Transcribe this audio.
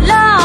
Love.